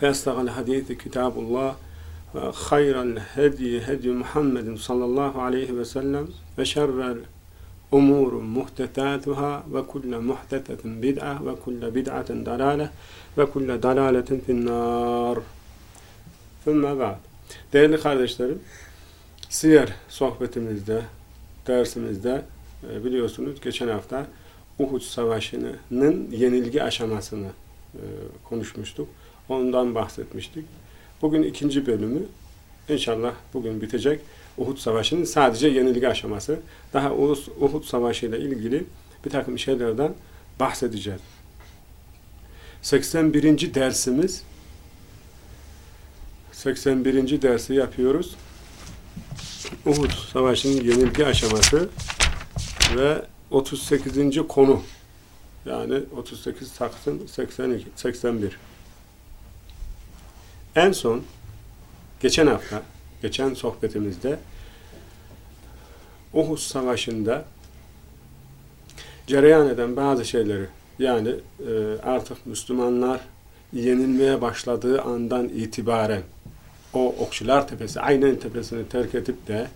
فاستغى الحديث كتاب الله وخير الهدي هدي محمد صلى الله عليه وسلم وشر الأمور محدثاتها وكل محدثة بدعة وكل بدعة ضلالة وكل ضلالة في النار ثم بعد Değerli kardeşlerim, Siyer sohbetimizde, dersimizde e, biliyorsunuz geçen hafta Uhud Savaşı'nın yenilgi aşamasını e, konuşmuştuk. Ondan bahsetmiştik. Bugün ikinci bölümü inşallah bugün bitecek. Uhud Savaşı'nın sadece yenilgi aşaması. Daha Uhud Savaşı ile ilgili bir takım şeylerden bahsedeceğiz. 81. dersimiz 81. dersi yapıyoruz. Uhud Savaşı'nın yenilgi aşaması ve 38. konu yani 38 Taksim 82 81 en son geçen hafta geçen sohbetimizde Uhud Savaşı'nda cereyan eden bazı şeyleri yani e, artık Müslümanlar yenilmeye başladığı andan itibaren o Okçular Tepesi, Aynen Tepesi'ni terk edip de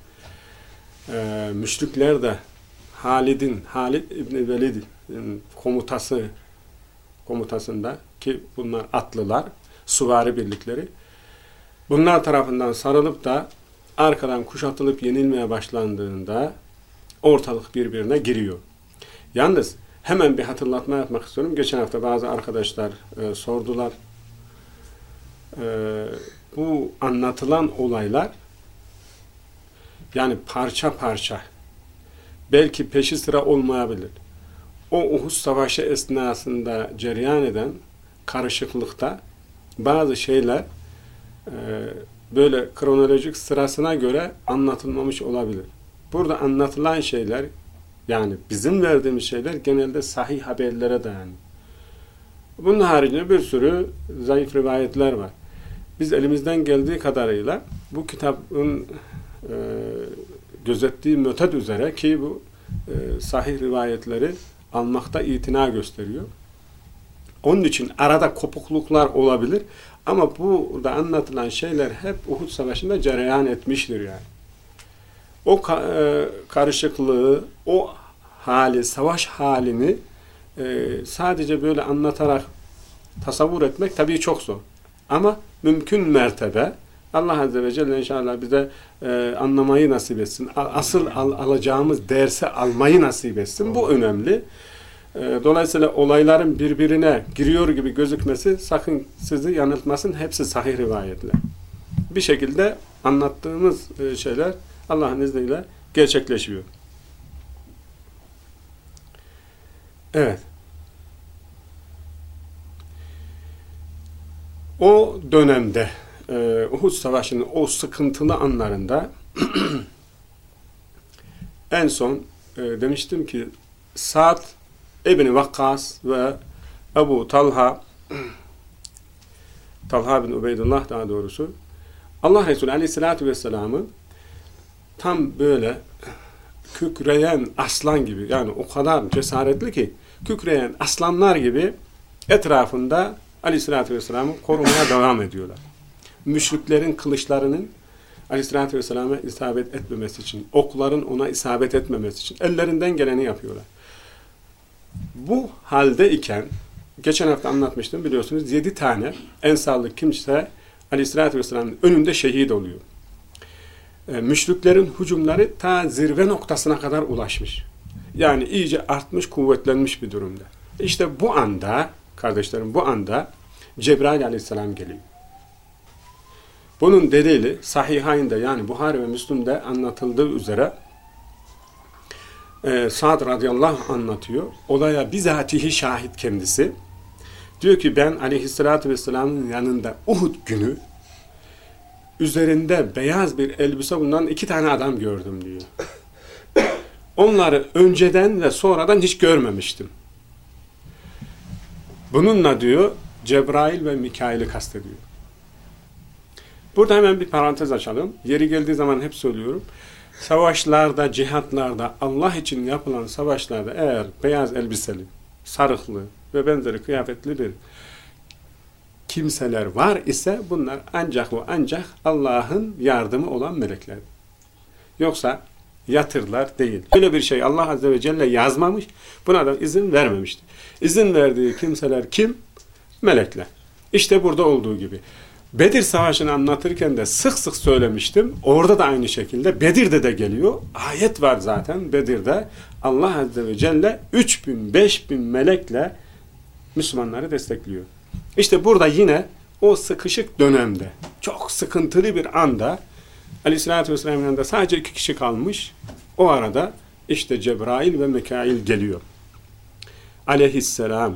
e, müşrikler de Halid'in, Halid İbni Velid'in komutası komutasında ki bunlar atlılar, suvari birlikleri bunlar tarafından sarılıp da arkadan kuşatılıp yenilmeye başlandığında ortalık birbirine giriyor. Yalnız hemen bir hatırlatma yapmak istiyorum. Geçen hafta bazı arkadaşlar e, sordular. E, bu anlatılan olaylar yani parça parça belki peşi sıra olmayabilir. O Uhud Savaşı esnasında cereyan eden karışıklıkta bazı şeyler e, böyle kronolojik sırasına göre anlatılmamış olabilir. Burada anlatılan şeyler yani bizim verdiğimiz şeyler genelde sahih haberlere dayanıyor. Bunun haricinde bir sürü zayıf rivayetler var. Biz elimizden geldiği kadarıyla bu kitabın e, gözettiği möted üzere ki bu e, sahih rivayetleri almakta itina gösteriyor. Onun için arada kopukluklar olabilir ama burada anlatılan şeyler hep Uhud Savaşı'nda cereyan etmiştir yani. O ka e, karışıklığı, o hali, savaş halini e, sadece böyle anlatarak tasavvur etmek tabii çok zor. Ama mümkün mertebe Allah Azze ve Celle inşallah bize e, anlamayı nasip etsin. Asıl al, alacağımız dersi almayı nasip etsin. Bu önemli. E, dolayısıyla olayların birbirine giriyor gibi gözükmesi sakın sizi yanıltmasın. Hepsi sahih rivayetler. Bir şekilde anlattığımız e, şeyler Allah'ın izniyle gerçekleşiyor. Evet. O dönemde e, Uhud Savaşı'nın o sıkıntılı anlarında en son e, demiştim ki Sa'd İbni Vakkas ve Ebu Talha Talha bin Ubeydullah daha doğrusu Allah Resulü Aleyhisselatü Vesselam'ı tam böyle kükreyen aslan gibi yani o kadar cesaretli ki kükreyen aslanlar gibi etrafında Aleyhisselatü Vesselam'ı korumaya devam ediyorlar müşriklerin kılıçlarının Aleyhisselatü Vesselam'a isabet etmemesi için, okların ona isabet etmemesi için ellerinden geleni yapıyorlar. Bu halde iken, geçen hafta anlatmıştım biliyorsunuz, yedi tane ensarlık kimse Aleyhisselatü Vesselam'ın önünde şehit oluyor. E, müşriklerin hücumları ta zirve noktasına kadar ulaşmış. Yani iyice artmış, kuvvetlenmiş bir durumda. İşte bu anda, kardeşlerim bu anda Cebrail aleyhisselam geliyor. Bunun delili Sahihayn'de yani Buhari ve Müslüm'de anlatıldığı üzere e, Sa'd radıyallahu anlatıyor. Olaya bizatihi şahit kendisi. Diyor ki ben aleyhissalatü vesselamın yanında Uhud günü üzerinde beyaz bir elbise bulunan iki tane adam gördüm diyor. Onları önceden ve sonradan hiç görmemiştim. Bununla diyor Cebrail ve Mikail'i kastediyor. Burada hemen bir parantez açalım. Yeri geldiği zaman hep söylüyorum. Savaşlarda, cihatlarda, Allah için yapılan savaşlarda eğer beyaz elbiseli, sarıklı ve benzeri kıyafetli bir kimseler var ise bunlar ancak ve ancak Allah'ın yardımı olan melekler. Yoksa yatırlar değil. Böyle bir şey Allah Azze ve Celle yazmamış, buna da izin vermemişti. İzin verdiği kimseler kim? Melekler. İşte burada olduğu gibi. Bedir Savaşı'nı anlatırken de sık sık söylemiştim. Orada da aynı şekilde. Bedir'de de geliyor. Ayet var zaten Bedir'de. Allah Azze ve Celle 3000, 5000 melekle Müslümanları destekliyor. İşte burada yine o sıkışık dönemde, çok sıkıntılı bir anda Aleyhisselatü Vesselam'ın yanında sadece iki kişi kalmış. O arada işte Cebrail ve Mekail geliyor. Aleyhisselam.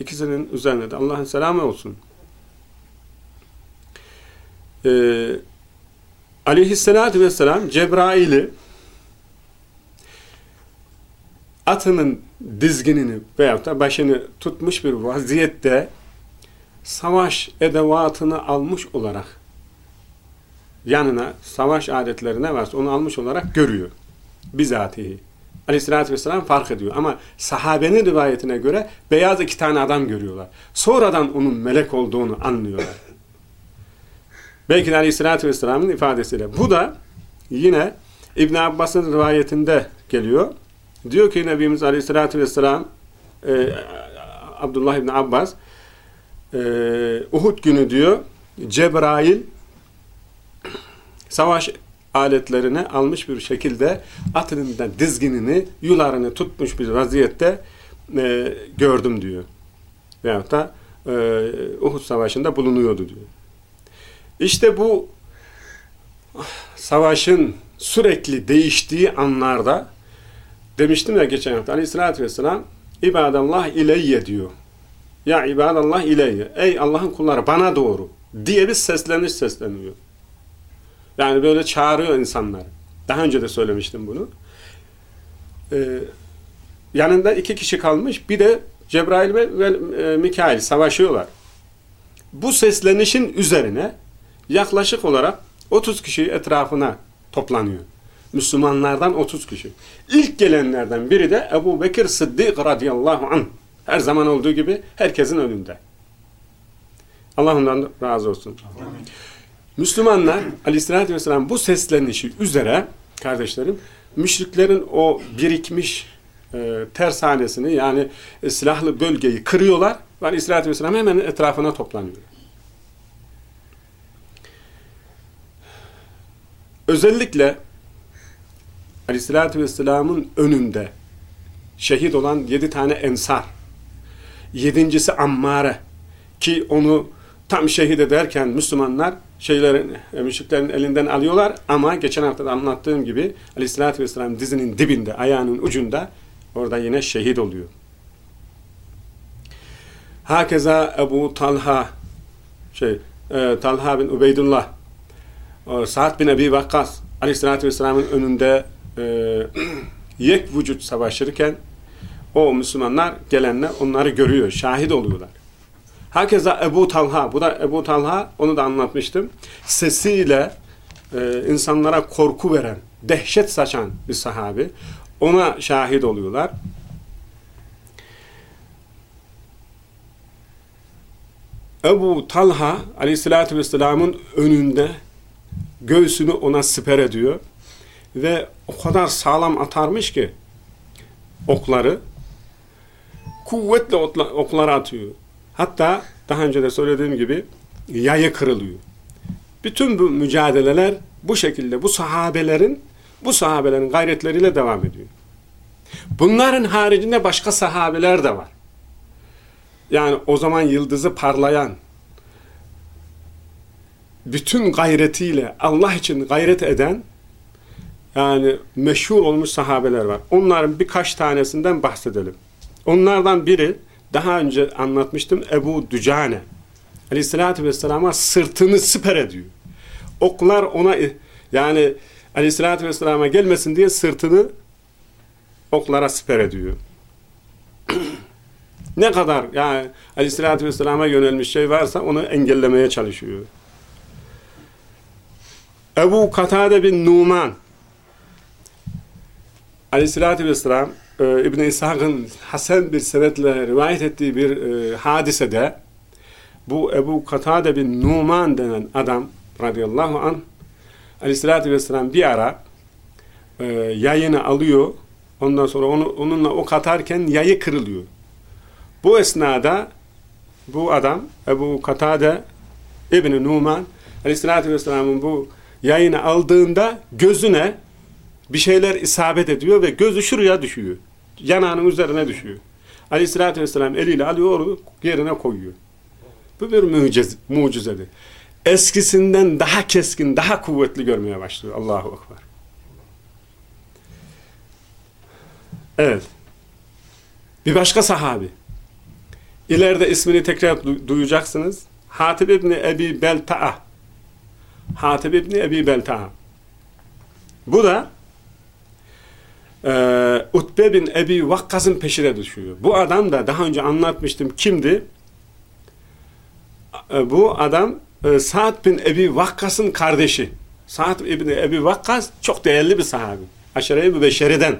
İkisinin üzerine de Allah'ın selamı olsun. Ee, Aleyhisselatü Vesselam Cebrail'i atının dizginini veyahut da başını tutmuş bir vaziyette savaş edevatını almış olarak yanına savaş adetleri ne varsa onu almış olarak görüyor. Bizatihi. Aleyhissalatü vesselam fark ediyor. Ama sahabenin rivayetine göre beyaz iki tane adam görüyorlar. Sonradan onun melek olduğunu anlıyorlar. Belki de Aleyhissalatü vesselamın ifadesiyle. Bu da yine İbn Abbas'ın rivayetinde geliyor. Diyor ki Nebimiz Aleyhissalatü vesselam e, Abdullah İbn Abbas e, Uhud günü diyor Cebrail savaş aletlerini almış bir şekilde atının dizginini, yularını tutmuş bir vaziyette e, gördüm diyor. Veyahut da e, Uhud Savaşı'nda bulunuyordu diyor. İşte bu savaşın sürekli değiştiği anlarda demiştim ya geçen hafta aleyhissalatü vesselam ibadallah ileyye diyor. Ya ibadallah ileyye. Ey Allah'ın kulları bana doğru diye bir sesleniş sesleniyor. Yani böyle çağırıyor insanlar. Daha önce de söylemiştim bunu. Ee, yanında iki kişi kalmış. Bir de Cebrail ve, ve e, Mikail savaşıyorlar. Bu seslenişin üzerine yaklaşık olarak 30 kişi etrafına toplanıyor. Müslümanlardan 30 kişi. İlk gelenlerden biri de Ebu Bekir Sıddık radıyallahu anh. Her zaman olduğu gibi herkesin önünde. Allah ondan razı olsun. Amin. Müslümanlar aleyhissalatü vesselam bu seslenişi üzere kardeşlerim müşriklerin o birikmiş e, tersanesini yani e, silahlı bölgeyi kırıyorlar ve aleyhissalatü vesselam hemen etrafına toplanıyor. Özellikle aleyhissalatü vesselamın önünde şehit olan yedi tane ensar yedincisi Ammare ki onu tam şehit ederken Müslümanlar şeylerin, e, müşriklerin elinden alıyorlar ama geçen hafta da anlattığım gibi aleyhissalatü vesselam dizinin dibinde, ayağının ucunda orada yine şehit oluyor. Hakeza Ebu Talha şey, e, Talha bin Ubeydullah Sa'd bin Ebi Vakkas aleyhissalatü vesselamın önünde e, yek vücut savaşırken o Müslümanlar gelenler onları görüyor, şahit oluyorlar. Hakeza Ebu Talha, bu da Ebu Talha, onu da anlatmıştım. Sesiyle e, insanlara korku veren, dehşet saçan bir sahabi. Ona şahit oluyorlar. Ebu Talha aleyhissalatü vesselamın önünde göğsünü ona siper ediyor ve o kadar sağlam atarmış ki okları kuvvetle okları atıyor. Hatta daha önce de söylediğim gibi yayı kırılıyor. Bütün bu mücadeleler bu şekilde bu sahabelerin bu sahabelerin gayretleriyle devam ediyor. Bunların haricinde başka sahabeler de var. Yani o zaman yıldızı parlayan, bütün gayretiyle Allah için gayret eden yani meşhur olmuş sahabeler var. Onların birkaç tanesinden bahsedelim. Onlardan biri daha önce anlatmıştım Ebu Dücane. Aleyhissalatü Vesselam'a sırtını siper ediyor. Oklar ona yani Aleyhissalatü Vesselam'a gelmesin diye sırtını oklara siper ediyor. ne kadar yani Aleyhissalatü Vesselam'a yönelmiş şey varsa onu engellemeye çalışıyor. Ebu Katade bin Numan Aleyhissalatü Vesselam e, İbn-i İshak'ın Hasan bir senetle rivayet ettiği bir e, hadisede bu Ebu Katade bin Numan denen adam radıyallahu anh Aleyhissalatü Vesselam bir ara e, yayını alıyor ondan sonra onu, onunla ok atarken yayı kırılıyor. Bu esnada bu adam Ebu Katade İbn-i Numan Aleyhissalatü Vesselam'ın bu yayını aldığında gözüne bir şeyler isabet ediyor ve gözü şuraya düşüyor. Yanağının üzerine düşüyor. Aleyhissalatü vesselam eliyle alıyor yerine koyuyor. Bu bir muciz, mucizedir. Eskisinden daha keskin, daha kuvvetli görmeye başlıyor. Allahu Ekber. Evet. Bir başka sahabi. İleride ismini tekrar duyacaksınız. Hatib İbni Ebi Belta'a. Hatib İbni Ebi Belta'a. Bu da e, Utbe bin Ebi Vakkas'ın peşine düşüyor. Bu adam da daha önce anlatmıştım kimdi? E, bu adam e, Sa'd bin Ebi Vakkas'ın kardeşi. Sa'd bin Ebi Vakkas çok değerli bir sahabi. Aşere-i Mübeşşeri'den.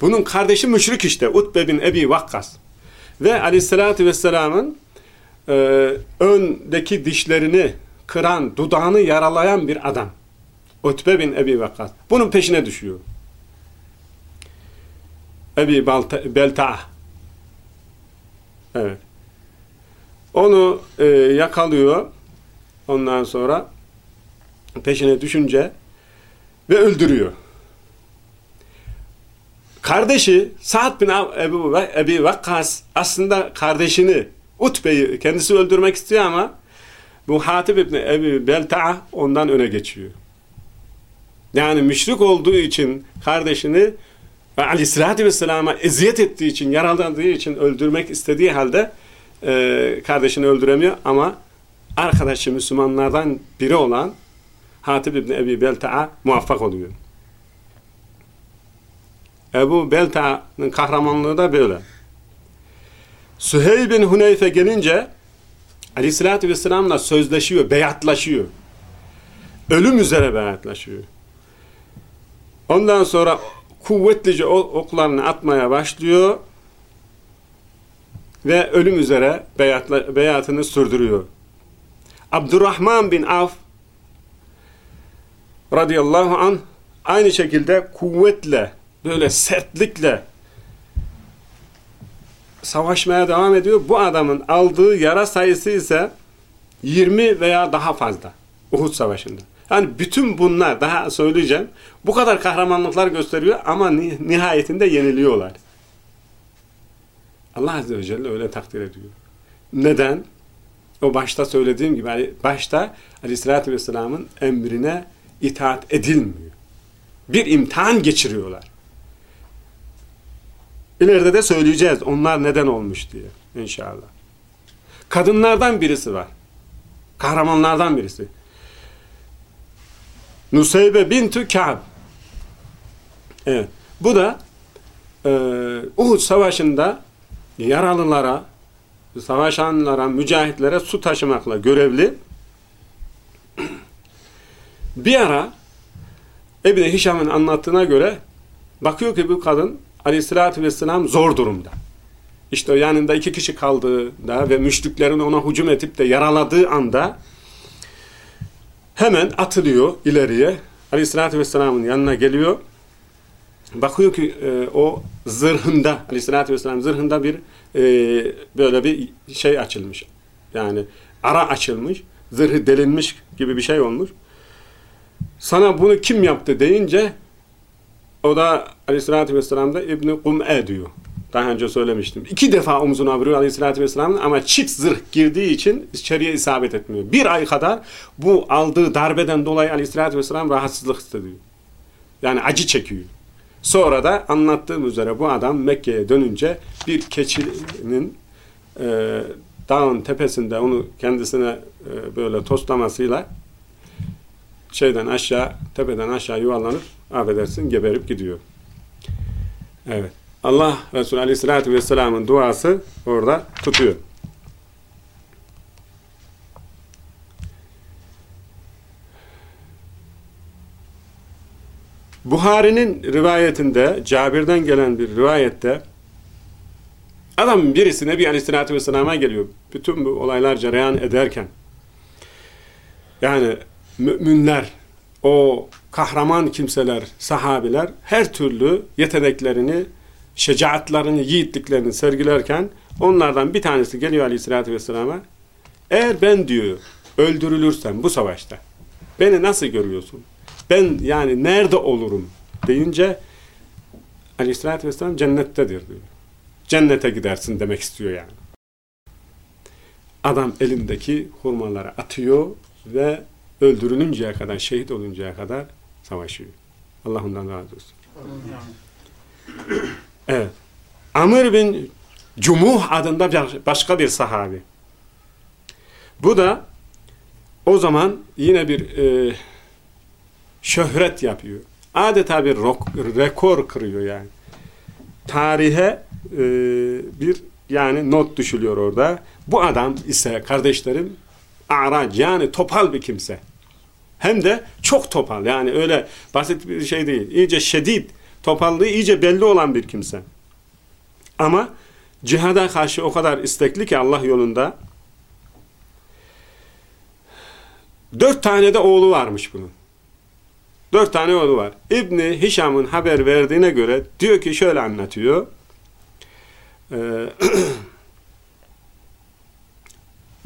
Bunun kardeşi müşrik işte. Utbe bin Ebi Vakkas. Ve aleyhissalatü vesselamın e, öndeki dişlerini kıran, dudağını yaralayan bir adam. Utbe bin Ebi Vakkas. Bunun peşine düşüyor. Ebi Belta. Evet. Onu e, yakalıyor. Ondan sonra peşine düşünce ve öldürüyor. Kardeşi Sa'd bin Ebi Vakkas aslında kardeşini Utbe'yi kendisi öldürmek istiyor ama bu Hatib İbni Ebi Belta'a ondan öne geçiyor. Yani müşrik olduğu için kardeşini ve aleyhissalatü vesselama eziyet ettiği için, yaralandığı için öldürmek istediği halde e, kardeşini öldüremiyor ama arkadaşı Müslümanlardan biri olan Hatib İbni Ebi Belta'a muvaffak oluyor. Ebu Belta'nın kahramanlığı da böyle. Süheyl bin Huneyfe gelince Aleyhisselatü Vesselam'la sözleşiyor, beyatlaşıyor. Ölüm üzere beyatlaşıyor. Ondan sonra kuvvetlice oklarını atmaya başlıyor ve ölüm üzere beyatla, beyatını sürdürüyor. Abdurrahman bin Af radıyallahu an aynı şekilde kuvvetle böyle sertlikle savaşmaya devam ediyor. Bu adamın aldığı yara sayısı ise 20 veya daha fazla Uhud Savaşı'nda. Yani bütün bunlar daha söyleyeceğim bu kadar kahramanlıklar gösteriyor ama nihayetinde yeniliyorlar. Allah Azze ve Celle öyle takdir ediyor. Neden? O başta söylediğim gibi hani başta Aleyhisselatü Vesselam'ın emrine itaat edilmiyor. Bir imtihan geçiriyorlar. İleride de söyleyeceğiz onlar neden olmuş diye inşallah. Kadınlardan birisi var. Kahramanlardan birisi. Nusaybe bintü Ka'b. Evet. Bu da e, Uhud Savaşı'nda yaralılara, savaşanlara, mücahitlere su taşımakla görevli. Bir ara İbni Hişam'ın anlattığına göre bakıyor ki bu kadın aleyhissalatü vesselam zor durumda. İşte yanında iki kişi kaldığında ve müşriklerin ona hücum edip de yaraladığı anda hemen atılıyor ileriye. Aleyhissalatü vesselamın yanına geliyor. Bakıyor ki e, o zırhında, aleyhissalatü vesselam zırhında bir e, böyle bir şey açılmış. Yani ara açılmış. zırhı delinmiş gibi bir şey olmuş. Sana bunu kim yaptı deyince o da aleyhissalatü vesselam'da İbni Kum'e diyor. Daha önce söylemiştim. İki defa omzuna vuruyor aleyhissalatü vesselam'ın ama çift zırh girdiği için içeriye isabet etmiyor. Bir ay kadar bu aldığı darbeden dolayı aleyhissalatü vesselam rahatsızlık hissediyor. Yani acı çekiyor. Sonra da anlattığım üzere bu adam Mekke'ye dönünce bir keçinin e, dağın tepesinde onu kendisine e, böyle toslamasıyla şeyden aşağı, tepeden aşağı yuvarlanıp affedersin geberip gidiyor. Evet. Allah Resulü Aleyhisselatü Vesselam'ın duası orada tutuyor. Buhari'nin rivayetinde, Cabir'den gelen bir rivayette adam birisi Nebi Aleyhisselatü Vesselam'a geliyor. Bütün bu olaylar cereyan ederken yani müminler, o kahraman kimseler, sahabiler her türlü yeteneklerini, şecaatlarını, yiğitliklerini sergilerken onlardan bir tanesi geliyor Aleyhisselatü Vesselam'a eğer ben diyor öldürülürsem bu savaşta beni nasıl görüyorsun? Ben yani nerede olurum deyince Aleyhisselatü Vesselam cennettedir diyor. Cennete gidersin demek istiyor yani. Adam elindeki hurmaları atıyor ve öldürülünceye kadar, şehit oluncaya kadar savaşıyor. Allah ondan razı olsun. Evet. Amr bin Cumuh adında başka bir sahabi. Bu da o zaman yine bir e, şöhret yapıyor. Adeta bir rock, rekor kırıyor yani. Tarihe e, bir yani not düşülüyor orada. Bu adam ise kardeşlerim arac yani topal bir kimse. Hem de çok topal yani öyle basit bir şey değil. İyice şedid, topallığı iyice belli olan bir kimse. Ama cihada karşı o kadar istekli ki Allah yolunda dört tane de oğlu varmış bunun. Dört tane oğlu var. İbni Hişam'ın haber verdiğine göre diyor ki şöyle anlatıyor. Ee,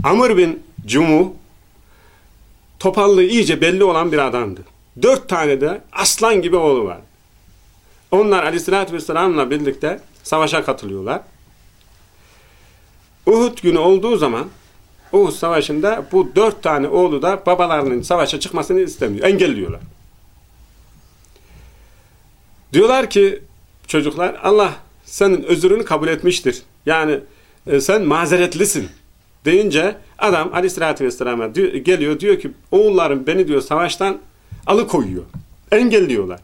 Amr bin Cumu topallığı iyice belli olan bir adamdı. Dört tane de aslan gibi oğlu var. Onlar aleyhissalatü vesselam'la birlikte savaşa katılıyorlar. Uhud günü olduğu zaman Uhud savaşında bu dört tane oğlu da babalarının savaşa çıkmasını istemiyor. Engelliyorlar. Diyorlar ki çocuklar Allah senin özrünü kabul etmiştir. Yani e, sen mazeretlisin deyince adam aleyhissalatü vesselam'a geliyor diyor ki oğullarım beni diyor savaştan alıkoyuyor. Engelliyorlar.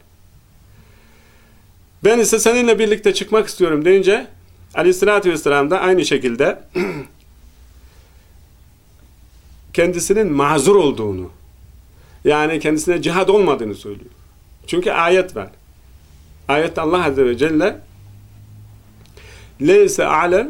Ben ise seninle birlikte çıkmak istiyorum deyince aleyhissalatü vesselam da aynı şekilde kendisinin mazur olduğunu yani kendisine cihad olmadığını söylüyor. Çünkü ayet var. Ayette Allah Azze ve Celle leyse alel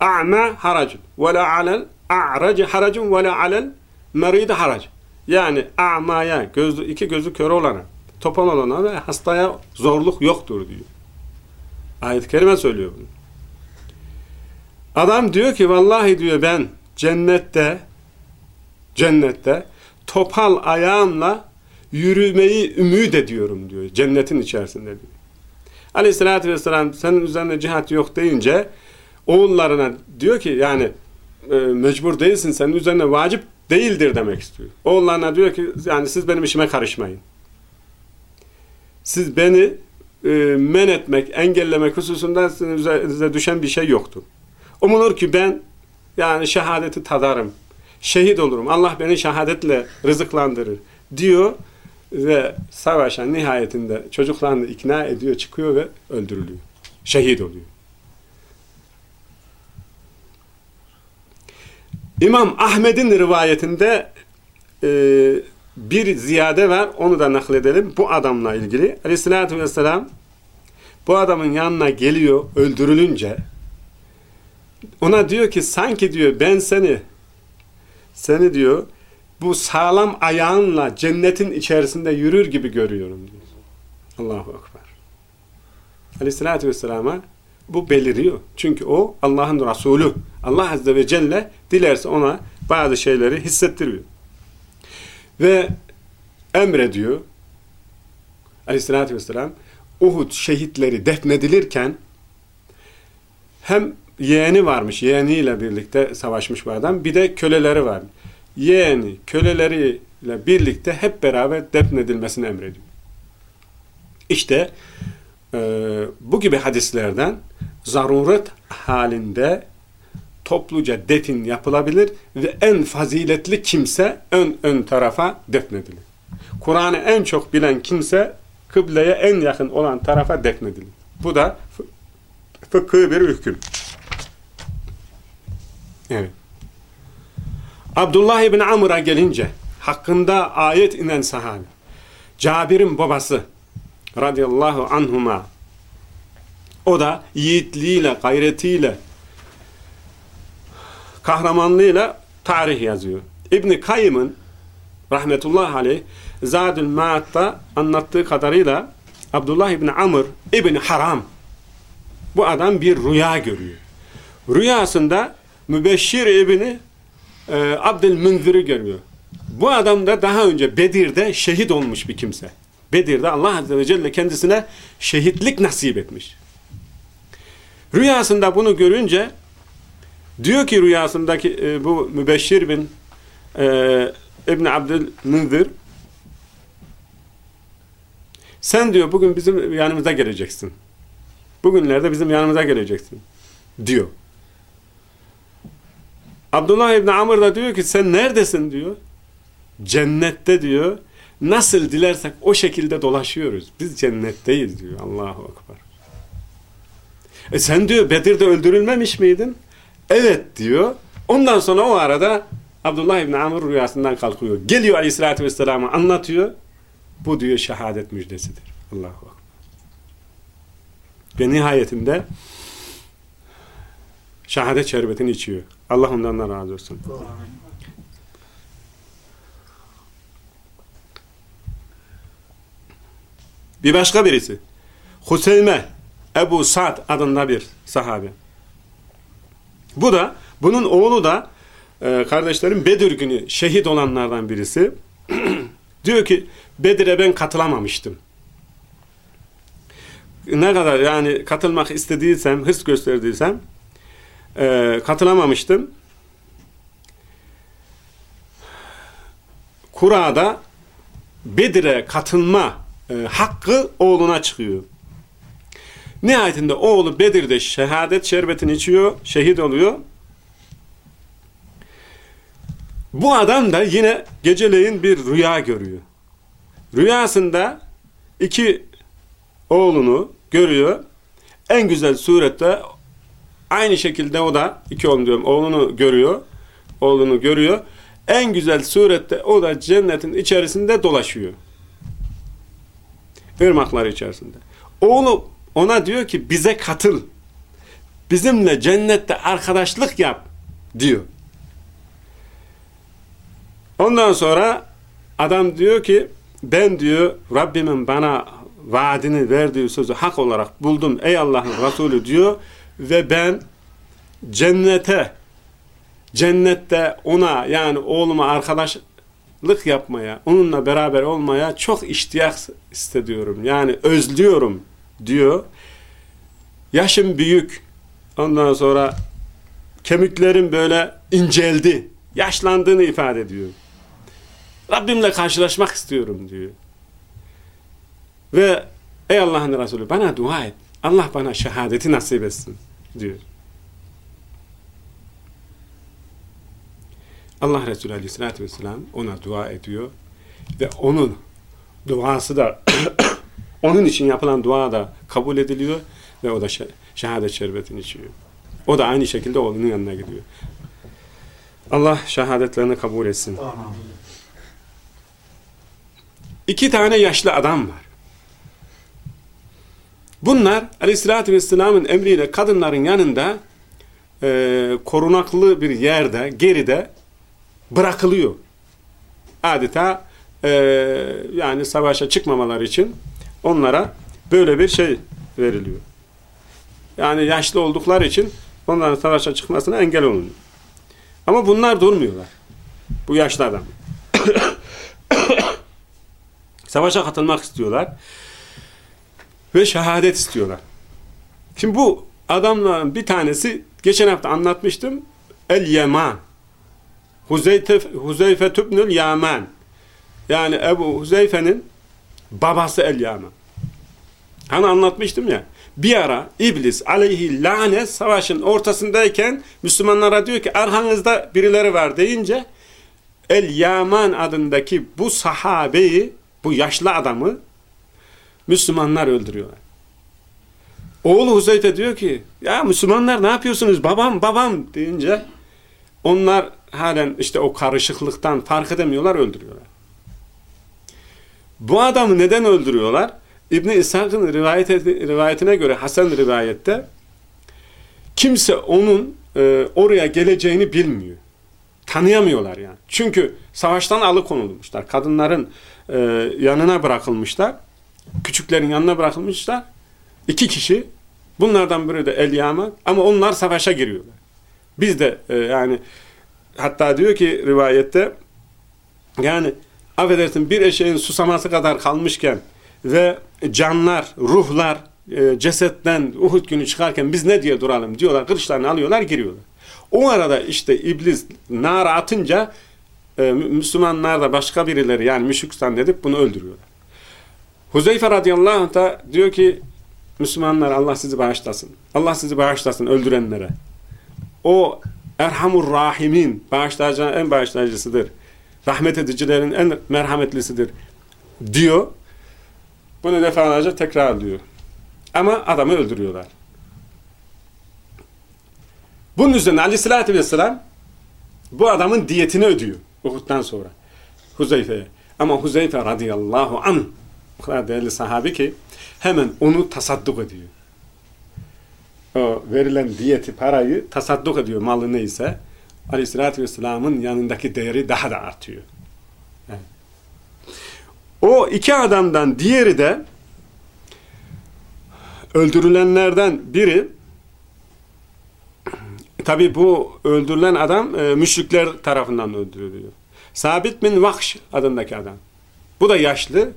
a'ma haracun ve la alel a'rac haracun ve la alel meride harac. Yani a'maya, gözü, iki gözü kör olana, topal olana ve hastaya zorluk yoktur diyor. Ayet-i kerime söylüyor bunu. Adam diyor ki vallahi diyor ben cennette cennette topal ayağımla yürümeyi ümit ediyorum diyor. Cennetin içerisinde diyor. Aleyhissalatü vesselam senin üzerinde cihat yok deyince oğullarına diyor ki yani e, mecbur değilsin senin üzerine vacip değildir demek istiyor. Oğullarına diyor ki yani siz benim işime karışmayın. Siz beni e, men etmek, engellemek hususunda size düşen bir şey yoktu. Umulur ki ben yani şehadeti tadarım. Şehit olurum. Allah beni şehadetle rızıklandırır diyor ve savaşan nihayetinde çocuklarını ikna ediyor, çıkıyor ve öldürülüyor. Şehit oluyor. İmam Ahmet'in rivayetinde e, bir ziyade var. Onu da nakledelim. Bu adamla ilgili. Aleyhissalatü vesselam bu adamın yanına geliyor öldürülünce ona diyor ki sanki diyor ben seni seni diyor bu sağlam ayağınla cennetin içerisinde yürür gibi görüyorum diyor. Allahu Ekber. Aleyhissalatü Vesselam'a bu beliriyor. Çünkü o Allah'ın Resulü. Allah Azze ve Celle dilerse ona bazı şeyleri hissettiriyor. Ve emrediyor aleyhissalatü vesselam Uhud şehitleri defnedilirken hem yeğeni varmış, yeğeniyle birlikte savaşmış bu adam. Bir de köleleri var. Yeğeni, köleleriyle birlikte hep beraber defnedilmesini emrediyor. İşte e, bu gibi hadislerden zaruret halinde topluca defin yapılabilir ve en faziletli kimse ön, ön tarafa defnedilir. Kur'an'ı en çok bilen kimse kıbleye en yakın olan tarafa defnedilir. Bu da fıkhi bir hüküm. Evet. Abdullah ibn Amr'a gelince hakkında ayet inen sahabe Cabir'in babası radıyallahu anhuma o da yiğitliğiyle, gayretiyle kahramanlığıyla tarih yazıyor. İbn Kayyım'ın rahmetullah aleyh Zadül Ma'at'ta anlattığı kadarıyla Abdullah İbni Amr İbni Haram bu adam bir rüya görüyor. Rüyasında Mübeşşir İbni e, Abdülmünzir'i görüyor. Bu adam da daha önce Bedir'de şehit olmuş bir kimse. Bedir'de Allah Azze ve Celle kendisine şehitlik nasip etmiş. Rüyasında bunu görünce diyor ki rüyasındaki e, bu Mübeşşir bin e, İbni Abdülmünzir sen diyor bugün bizim yanımıza geleceksin. Bugünlerde bizim yanımıza geleceksin. Diyor. Abdullah İbni Amr da diyor ki sen neredesin diyor. Cennette diyor. Nasıl dilersek o şekilde dolaşıyoruz. Biz cennetteyiz diyor. Allahu Akbar. E sen diyor Bedir'de öldürülmemiş miydin? Evet diyor. Ondan sonra o arada Abdullah İbni Amr rüyasından kalkıyor. Geliyor Aleyhisselatü Vesselam'a anlatıyor. Bu diyor şehadet müjdesidir. Allahu. Ve nihayetinde şehadet şerbetini içiyor. Allah ondan razı olsun. Bir başka birisi. Huseyme Ebu Sa'd adında bir sahabe. Bu da, bunun oğlu da e, kardeşlerim Bedir günü şehit olanlardan birisi. Diyor ki Bedir'e ben katılamamıştım. Ne kadar yani katılmak istediysem, hırs gösterdiysem e, katılamamıştım. Kura'da Bedir'e katılma e, hakkı oğluna çıkıyor. Nihayetinde oğlu Bedir'de şehadet şerbetini içiyor, şehit oluyor. Bu adam da yine geceleyin bir rüya görüyor. Rüyasında iki oğlunu görüyor. En güzel surette aynı şekilde o da iki oğlum diyorum oğlunu görüyor. Oğlunu görüyor. En güzel surette o da cennetin içerisinde dolaşıyor. Irmaklar içerisinde. Oğlu ona diyor ki bize katıl. Bizimle cennette arkadaşlık yap diyor. Ondan sonra adam diyor ki ben diyor Rabbimin bana vaadini verdiği sözü hak olarak buldum ey Allah'ın Resulü diyor ve ben cennete cennette ona yani oğluma arkadaşlık yapmaya onunla beraber olmaya çok iştiyak hissediyorum yani özlüyorum diyor yaşım büyük ondan sonra kemiklerim böyle inceldi yaşlandığını ifade ediyor Rabbimle karşılaşmak istiyorum diyor. Ve ey Allah'ın Resulü bana dua et. Allah bana şehadeti nasip etsin diyor. Allah Resulü Aleyhisselatü Vesselam ona dua ediyor ve onun duası da onun için yapılan dua da kabul ediliyor ve o da şehadet şerbetini içiyor. O da aynı şekilde oğlunun yanına gidiyor. Allah şehadetlerini kabul etsin. Amin. İki tane yaşlı adam var. Bunlar Aleyhisselatü Vesselam'ın emriyle kadınların yanında e, korunaklı bir yerde, geride bırakılıyor. Adeta e, yani savaşa çıkmamaları için onlara böyle bir şey veriliyor. Yani yaşlı oldukları için onların savaşa çıkmasına engel olunuyor. Ama bunlar durmuyorlar. Bu yaşlı adam. Savaşa katılmak istiyorlar. Ve şehadet istiyorlar. Şimdi bu adamların bir tanesi geçen hafta anlatmıştım. El-Yaman. Huzeyfe, Huzeyfe tübnül Yaman. Yani Ebu Huzeyfe'nin babası El-Yaman. Hani anlatmıştım ya. Bir ara İblis aleyhi lanet savaşın ortasındayken Müslümanlara diyor ki arkanızda birileri var deyince El-Yaman adındaki bu sahabeyi, bu yaşlı adamı Müslümanlar öldürüyorlar. Oğlu Huzeyfe diyor ki ya Müslümanlar ne yapıyorsunuz babam babam deyince onlar halen işte o karışıklıktan fark edemiyorlar öldürüyorlar. Bu adamı neden öldürüyorlar? İbn İshak'ın rivayet rivayetine göre Hasan rivayette kimse onun e, oraya geleceğini bilmiyor. Tanıyamıyorlar yani. Çünkü savaştan alıkonulmuşlar. Kadınların e, yanına bırakılmışlar. Küçüklerin yanına bırakılmışlar. İki kişi. Bunlardan biri de Elyama. Ama onlar savaşa giriyorlar. Biz de e, yani hatta diyor ki rivayette yani affedersin bir eşeğin susaması kadar kalmışken ve canlar, ruhlar e, cesetten Uhud günü çıkarken biz ne diye duralım diyorlar. Kılıçlarını alıyorlar, giriyorlar. O arada işte iblis nara atınca e, Müslümanlar da başka birileri yani müşrik zannedip bunu öldürüyorlar. Huzeyfe radıyallahu anh da diyor ki Müslümanlar Allah sizi bağışlasın. Allah sizi bağışlasın öldürenlere. O Erhamur Rahimin bağışlayıcı en bağışlayıcısıdır. Rahmet edicilerin en merhametlisidir diyor. Bunu defalarca tekrar diyor. Ama adamı öldürüyorlar. Bunun üzerine aleyhissalatü vesselam bu adamın diyetini ödüyor. Uhud'dan sonra. Huzeyfe'ye. Ama Huzeyfe radıyallahu anh o kadar değerli sahabi ki hemen onu tasadduk ediyor. O verilen diyeti, parayı tasadduk ediyor malı neyse. Aleyhissalatü vesselamın yanındaki değeri daha da artıyor. O iki adamdan diğeri de öldürülenlerden biri tabi bu öldürülen adam e, müşrikler tarafından öldürülüyor. Sabit bin Vahş adındaki adam. Bu da yaşlı.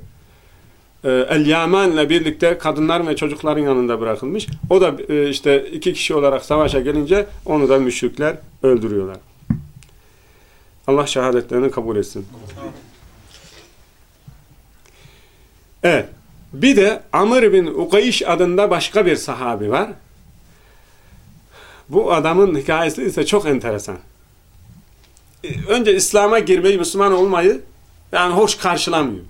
E, El-Yaman ile birlikte kadınlar ve çocukların yanında bırakılmış. O da e, işte iki kişi olarak savaşa gelince onu da müşrikler öldürüyorlar. Allah şehadetlerini kabul etsin. Evet. Bir de Amr bin Ukayş adında başka bir sahabi var. Bu adamın hikayesi ise çok enteresan. Önce İslam'a girmeyi, Müslüman olmayı yani hoş karşılamıyor.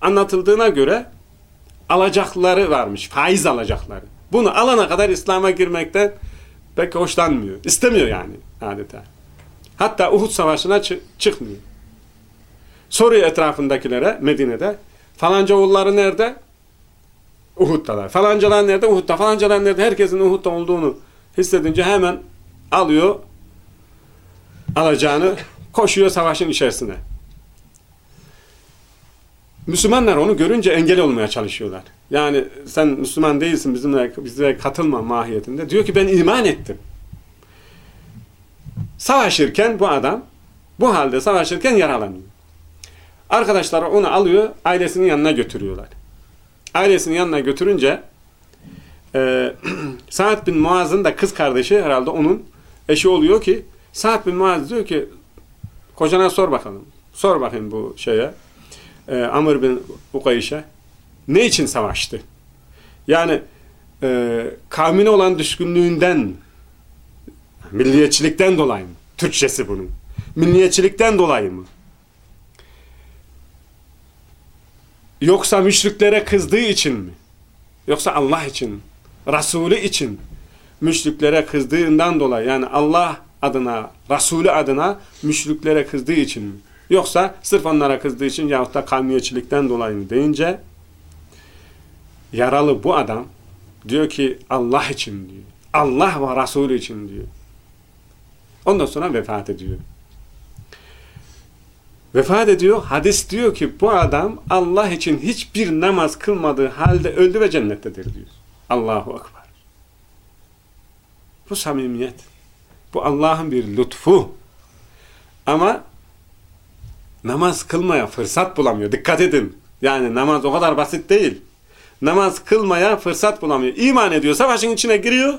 Anlatıldığına göre alacakları varmış, faiz alacakları. Bunu alana kadar İslam'a girmekten pek hoşlanmıyor. İstemiyor yani adeta. Hatta Uhud Savaşı'na çıkmıyor. Soruyor etrafındakilere Medine'de Falanca oğulları nerede? Uhud'dalar. Falancalar nerede? Uhud'da. Falancalar nerede? Herkesin Uhud'da olduğunu hissedince hemen alıyor alacağını koşuyor savaşın içerisine. Müslümanlar onu görünce engel olmaya çalışıyorlar. Yani sen Müslüman değilsin bizimle bize katılma mahiyetinde. Diyor ki ben iman ettim. Savaşırken bu adam bu halde savaşırken yaralanıyor. Arkadaşlar onu alıyor, ailesinin yanına götürüyorlar. Ailesinin yanına götürünce e, Sa'd bin Muaz'ın da kız kardeşi herhalde onun eşi oluyor ki Sa'd bin Muaz diyor ki kocana sor bakalım. Sor bakayım bu şeye. E, Amr bin Ukayş'e ne için savaştı? Yani e, kavmine olan düşkünlüğünden milliyetçilikten dolayı mı? Türkçesi bunun. Milliyetçilikten dolayı mı? Yoksa müşriklere kızdığı için mi? Yoksa Allah için, Resulü için müşriklere kızdığından dolayı yani Allah adına, Resulü adına müşriklere kızdığı için mi? Yoksa sırf onlara kızdığı için yahut da kavmiyetçilikten dolayı mı deyince yaralı bu adam diyor ki Allah için diyor. Allah ve Resulü için diyor. Ondan sonra vefat ediyor vefat ediyor. Hadis diyor ki bu adam Allah için hiçbir namaz kılmadığı halde öldü ve cennettedir diyor. Allahu Ekber. Bu samimiyet. Bu Allah'ın bir lütfu. Ama namaz kılmaya fırsat bulamıyor. Dikkat edin. Yani namaz o kadar basit değil. Namaz kılmaya fırsat bulamıyor. İman ediyor. Savaşın içine giriyor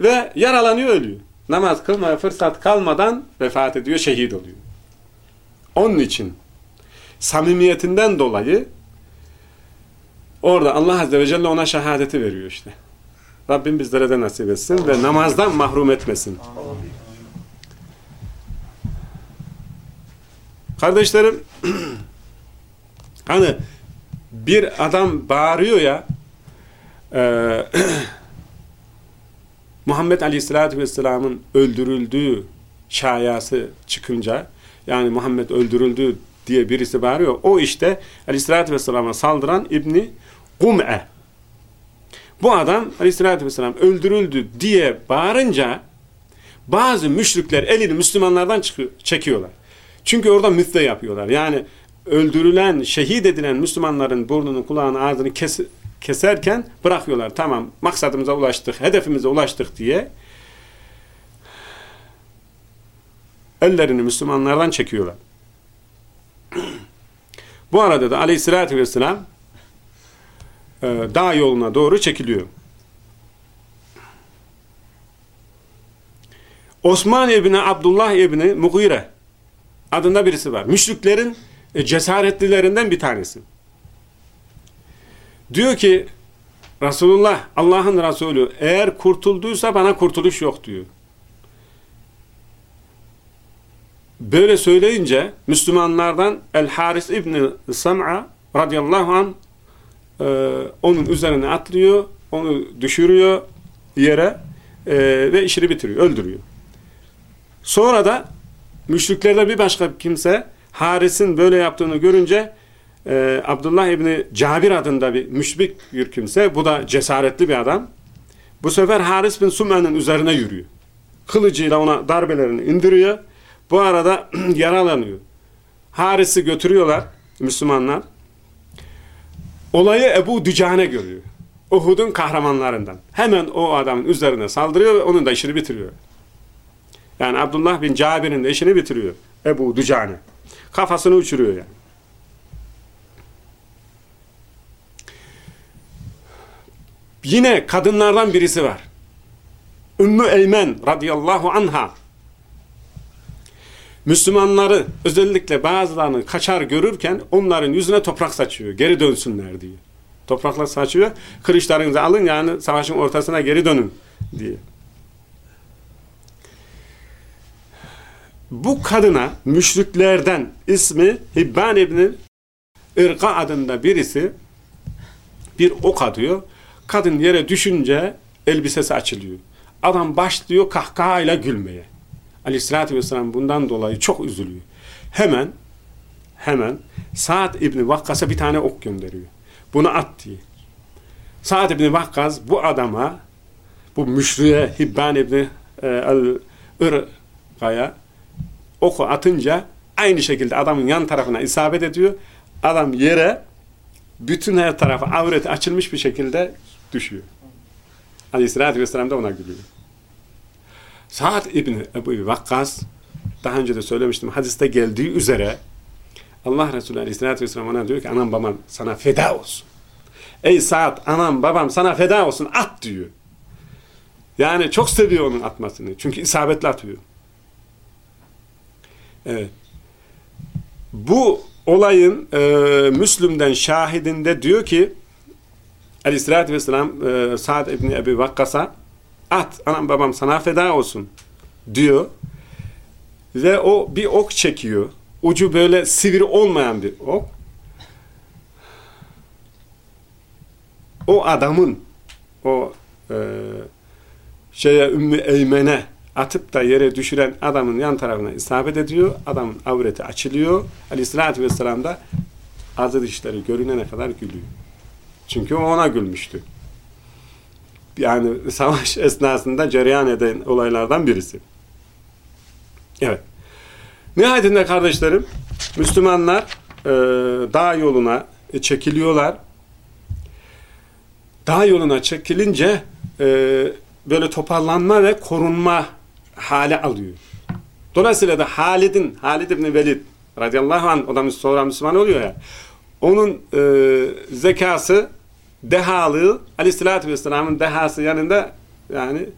ve yaralanıyor, ölüyor. Namaz kılmaya fırsat kalmadan vefat ediyor, şehit oluyor. Onun için samimiyetinden dolayı orada Allah Azze ve Celle ona şehadeti veriyor işte. Rabbim bizlere de nasip etsin ve namazdan mahrum etmesin. Kardeşlerim hani bir adam bağırıyor ya e, Muhammed Aleyhisselatü Vesselam'ın öldürüldüğü şayası çıkınca yani Muhammed öldürüldü diye birisi bağırıyor. O işte Aleyhisselatü Vesselam'a saldıran İbni Kum'e. Bu adam Aleyhisselatü Vesselam öldürüldü diye bağırınca bazı müşrikler elini Müslümanlardan çekiyorlar. Çünkü orada müfte yapıyorlar. Yani öldürülen, şehit edilen Müslümanların burnunu, kulağını, ağzını kes, keserken bırakıyorlar. Tamam maksadımıza ulaştık, hedefimize ulaştık diye ellerini Müslümanlardan çekiyorlar. Bu arada da aleyhissalatü vesselam e, dağ yoluna doğru çekiliyor. Osman İbni Abdullah İbni Mughire adında birisi var. Müşriklerin e, cesaretlilerinden bir tanesi. Diyor ki Resulullah Allah'ın Resulü eğer kurtulduysa bana kurtuluş yok diyor. Böyle söyleyince Müslümanlardan El-Haris İbni Sam'a radıyallahu an e, onun üzerine atlıyor, onu düşürüyor yere e, ve işini bitiriyor, öldürüyor. Sonra da müşriklerde bir başka kimse Haris'in böyle yaptığını görünce e, Abdullah İbni Cabir adında bir müşrik bir kimse, bu da cesaretli bir adam. Bu sefer Haris bin Sum'a'nın üzerine yürüyor. Kılıcıyla ona darbelerini indiriyor. Bu arada yaralanıyor. Haris'i götürüyorlar Müslümanlar. Olayı Ebu Dücane görüyor. Uhud'un kahramanlarından. Hemen o adamın üzerine saldırıyor ve onun da işini bitiriyor. Yani Abdullah bin Cabir'in de işini bitiriyor. Ebu Dücane. Kafasını uçuruyor yani. Yine kadınlardan birisi var. Ümmü Eymen radıyallahu anha. Müslümanları özellikle bazılarını kaçar görürken onların yüzüne toprak saçıyor. Geri dönsünler diye. Toprakla saçıyor. Kılıçlarınızı alın yani savaşın ortasına geri dönün diye. Bu kadına müşriklerden ismi Hibban İbni Irka adında birisi bir ok atıyor. Kadın yere düşünce elbisesi açılıyor. Adam başlıyor kahkahayla gülmeye. Aleyhissalatü vesselam bundan dolayı çok üzülüyor. Hemen hemen Sa'd İbni Vakkas'a bir tane ok gönderiyor. Bunu at diye. Sa'd İbni Vakkas bu adama bu müşriye Hibban İbni e, El-Irka'ya oku atınca aynı şekilde adamın yan tarafına isabet ediyor. Adam yere bütün her tarafı avreti açılmış bir şekilde düşüyor. Aleyhissalatü vesselam da ona gülüyor. Sa'd İbni Ebu Vakkas daha önce de söylemiştim hadiste geldiği üzere Allah Resulü Aleyhisselatü Vesselam ona diyor ki anam babam sana feda olsun. Ey Sa'd anam babam sana feda olsun at diyor. Yani çok seviyor onun atmasını. Çünkü isabetli atıyor. Bu olayın e, Müslüm'den şahidinde diyor ki Aleyhisselatü Vesselam e, Sa'd İbni Ebi Vakkas'a at anam babam sana feda olsun diyor. Ve o bir ok çekiyor. Ucu böyle sivri olmayan bir ok. O adamın o e, şeye Ümmü Eymen'e atıp da yere düşüren adamın yan tarafına isabet ediyor. Adamın avreti açılıyor. Aleyhissalatü vesselam da azı dişleri görünene kadar gülüyor. Çünkü o ona gülmüştü. Yani savaş esnasında cereyan eden olaylardan birisi. Evet. Nihayetinde kardeşlerim, Müslümanlar e, dağ yoluna çekiliyorlar. Dağ yoluna çekilince e, böyle toparlanma ve korunma hale alıyor. Dolayısıyla da Halid'in, Halid ibn Velid radıyallahu anh, o da sonra Müslüman oluyor ya, onun e, zekası, dehalığı, aleyhissalatü vesselamın dehası yanında yani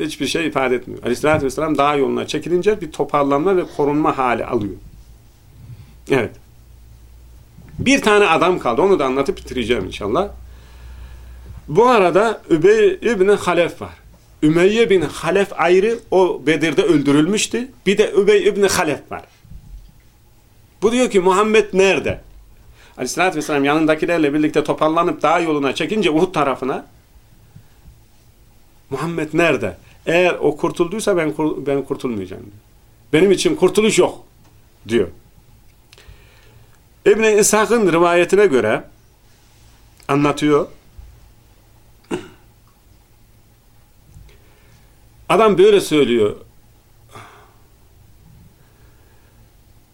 hiçbir şey ifade etmiyor. Aleyhissalatü vesselam daha yoluna çekilince bir toparlanma ve korunma hali alıyor. Evet. Bir tane adam kaldı. Onu da anlatıp bitireceğim inşallah. Bu arada Übey İbni Halef var. Ümeyye bin Halef ayrı. O Bedir'de öldürülmüştü. Bir de Übey İbni Halef var. Bu diyor ki Muhammed nerede? Aleyhisselatü Vesselam yanındakilerle birlikte toparlanıp dağ yoluna çekince Uhud tarafına Muhammed nerede? Eğer o kurtulduysa ben ben kurtulmayacağım. Benim için kurtuluş yok diyor. İbn-i İshak'ın rivayetine göre anlatıyor. Adam böyle söylüyor.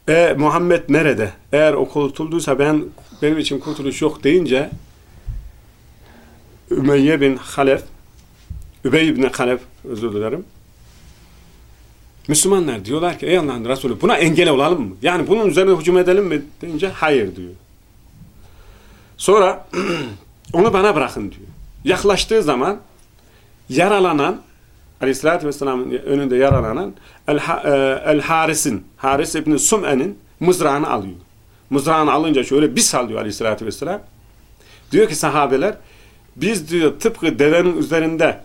E Muhammed nerede? Eğer o kurtulduysa ben benim için kurtuluş yok deyince Ümeyye bin Halef Übey bin Halef özür dilerim. Müslümanlar diyorlar ki ey Allah'ın Resulü buna engel olalım mı? Yani bunun üzerine hücum edelim mi? deyince hayır diyor. Sonra onu bana bırakın diyor. Yaklaştığı zaman yaralanan Aleyhisselatü Vesselam'ın önünde yaralanan El-Haris'in, Haris İbni Sum'e'nin mızrağını alıyor. Mızrağını alınca şöyle bir sallıyor Aleyhisselatü Vesselam. Diyor ki sahabeler, biz diyor tıpkı devenin üzerinde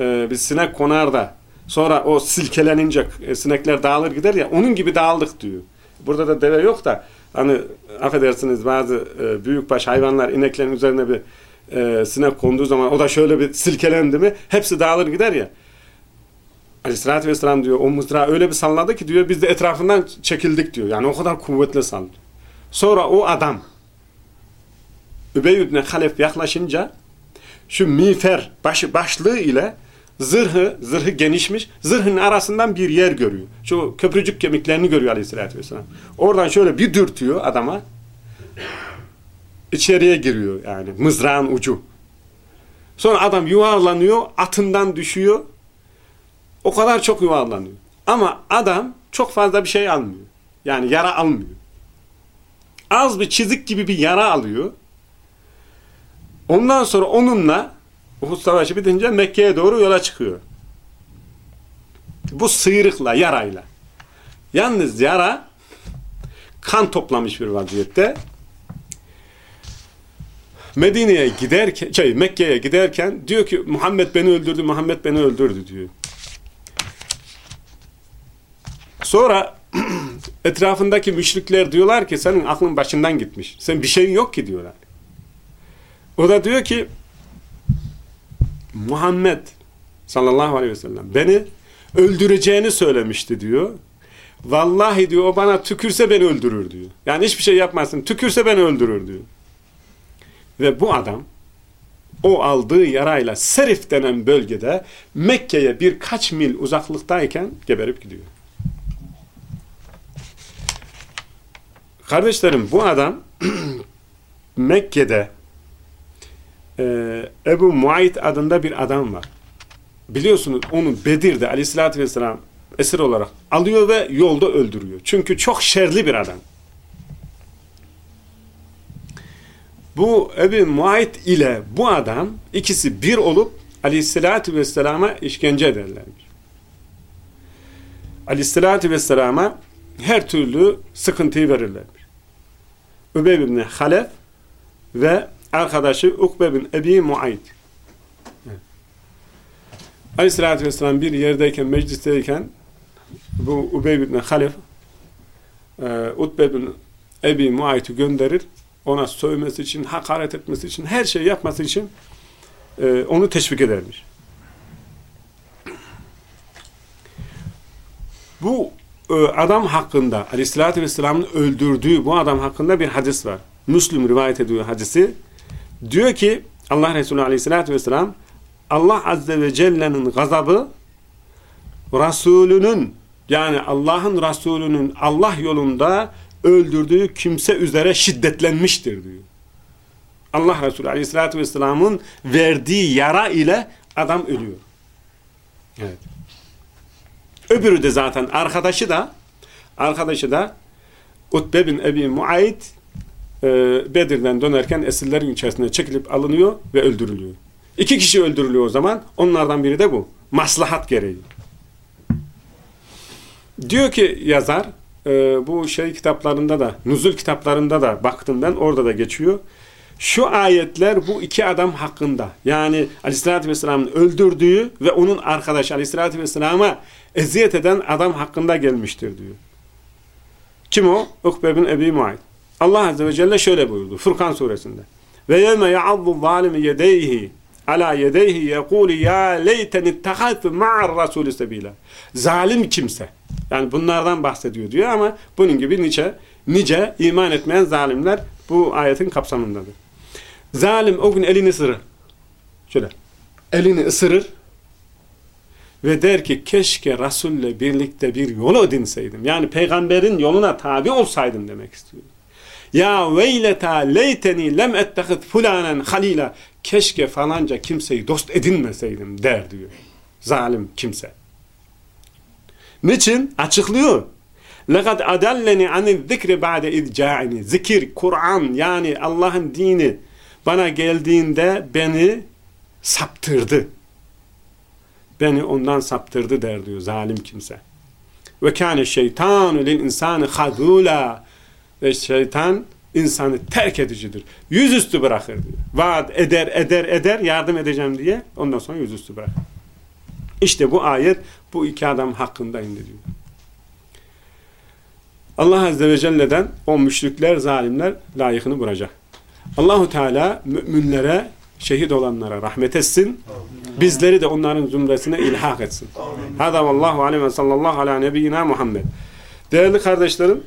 e, bir sinek konar da sonra o silkelenince e, sinekler dağılır gider ya onun gibi dağıldık diyor. Burada da deve yok da hani affedersiniz bazı e, büyükbaş hayvanlar ineklerin üzerine bir e, sinek konduğu zaman o da şöyle bir silkelendi mi hepsi dağılır gider ya. Aleyhissalatü vesselam diyor o mızrağı öyle bir salladı ki diyor biz de etrafından çekildik diyor. Yani o kadar kuvvetli saldı. Sonra o adam Übey ibn Halef yaklaşınca şu miğfer başı, başlığı ile zırhı, zırhı genişmiş, zırhın arasından bir yer görüyor. Şu köprücük kemiklerini görüyor aleyhissalatü vesselam. Oradan şöyle bir dürtüyor adama. içeriye giriyor yani mızrağın ucu. Sonra adam yuvarlanıyor, atından düşüyor. O kadar çok yuvarlanıyor. Ama adam çok fazla bir şey almıyor. Yani yara almıyor. Az bir çizik gibi bir yara alıyor. Ondan sonra onunla Uhud Savaşı bitince Mekke'ye doğru yola çıkıyor. Bu sıyrıkla, yarayla. Yalnız yara kan toplamış bir vaziyette. Medine'ye giderken, şey Mekke'ye giderken diyor ki Muhammed beni öldürdü, Muhammed beni öldürdü diyor. Sonra etrafındaki müşrikler diyorlar ki senin aklın başından gitmiş. Sen bir şeyin yok ki diyorlar. O da diyor ki Muhammed sallallahu aleyhi ve sellem beni öldüreceğini söylemişti diyor. Vallahi diyor o bana tükürse beni öldürür diyor. Yani hiçbir şey yapmazsın. Tükürse beni öldürür diyor. Ve bu adam o aldığı yarayla Serif denen bölgede Mekke'ye birkaç mil uzaklıktayken geberip gidiyor. Kardeşlerim bu adam Mekke'de e, Ebu Muayit adında bir adam var. Biliyorsunuz onu Bedir'de aleyhissalatü vesselam esir olarak alıyor ve yolda öldürüyor. Çünkü çok şerli bir adam. Bu Ebu Muayit ile bu adam ikisi bir olup aleyhissalatü vesselama işkence ederlermiş. Aleyhissalatü vesselama her türlü sıkıntıyı verirlermiş. Übey bin Halef ve arkadaşı Ukbe bin Ebi Muayt. Evet. Aleyhissalatü vesselam bir yerdeyken, meclisteyken bu Ubey bin Halef e, Utbe bin Ebi Muayt'ı gönderir. Ona sövmesi için, hakaret etmesi için, her şeyi yapması için e, onu teşvik edermiş. Bu adam hakkında, aleyhissalatü vesselamın öldürdüğü bu adam hakkında bir hadis var. Müslüm rivayet ediyor hadisi. Diyor ki Allah Resulü Aleyhisselatü Vesselam Allah Azze ve Celle'nin gazabı Resulünün yani Allah'ın Resulünün Allah yolunda öldürdüğü kimse üzere şiddetlenmiştir diyor. Allah Resulü Aleyhisselatü Vesselam'ın verdiği yara ile adam ölüyor. Evet. Öbürü de zaten arkadaşı da arkadaşı da Utbe bin Ebi Muayit e, Bedir'den dönerken esirlerin içerisinde çekilip alınıyor ve öldürülüyor. İki kişi öldürülüyor o zaman. Onlardan biri de bu. Maslahat gereği. Diyor ki yazar e, bu şey kitaplarında da nuzul kitaplarında da baktım ben orada da geçiyor. Şu ayetler bu iki adam hakkında yani Aleyhisselatü Vesselam'ın öldürdüğü ve onun arkadaşı Aleyhisselatü Vesselam'a eziyet eden adam hakkında gelmiştir diyor. Kim o? Ukbe bin Ebi Muayt. Allah Azze ve Celle şöyle buyurdu Furkan suresinde. Ve yevme ya'addu zalimi yedeyhi ala yedeyhi yekulu ya leyten ittehadtu ma'ar rasulü sebila. Zalim kimse. Yani bunlardan bahsediyor diyor ama bunun gibi nice, nice iman etmeyen zalimler bu ayetin kapsamındadır. Zalim o gün elini ısırır. Şöyle. Elini ısırır ve der ki keşke Resul'le birlikte bir yol edinseydim. Yani peygamberin yoluna tabi olsaydım demek istiyor. Ya veyleta leyteni lem ettehid fulanen halila. Keşke falanca kimseyi dost edinmeseydim der diyor. Zalim kimse. Niçin? Açıklıyor. لَقَدْ أَدَلَّنِ عَنِ الذِّكْرِ بَعْدَ اِذْ Zikir, Kur'an yani Allah'ın dini bana geldiğinde beni saptırdı. Beni ondan saptırdı der diyor zalim kimse. Ve kâne şeytanu lil insanı hazûlâ ve şeytan insanı terk edicidir. Yüzüstü bırakır diyor. Vaat eder, eder, eder, yardım edeceğim diye ondan sonra yüzüstü bırakır. İşte bu ayet bu iki adam hakkında indi diyor. Allah Azze ve Celle'den o müşrikler, zalimler layıkını bulacak. Allahu Teala müminlere, şehit olanlara rahmet etsin. Bizleri de onların zümresine ilhak etsin. Hada vallahu aleyhi ve sallallahu ala nebiyyina Muhammed. Değerli kardeşlerim,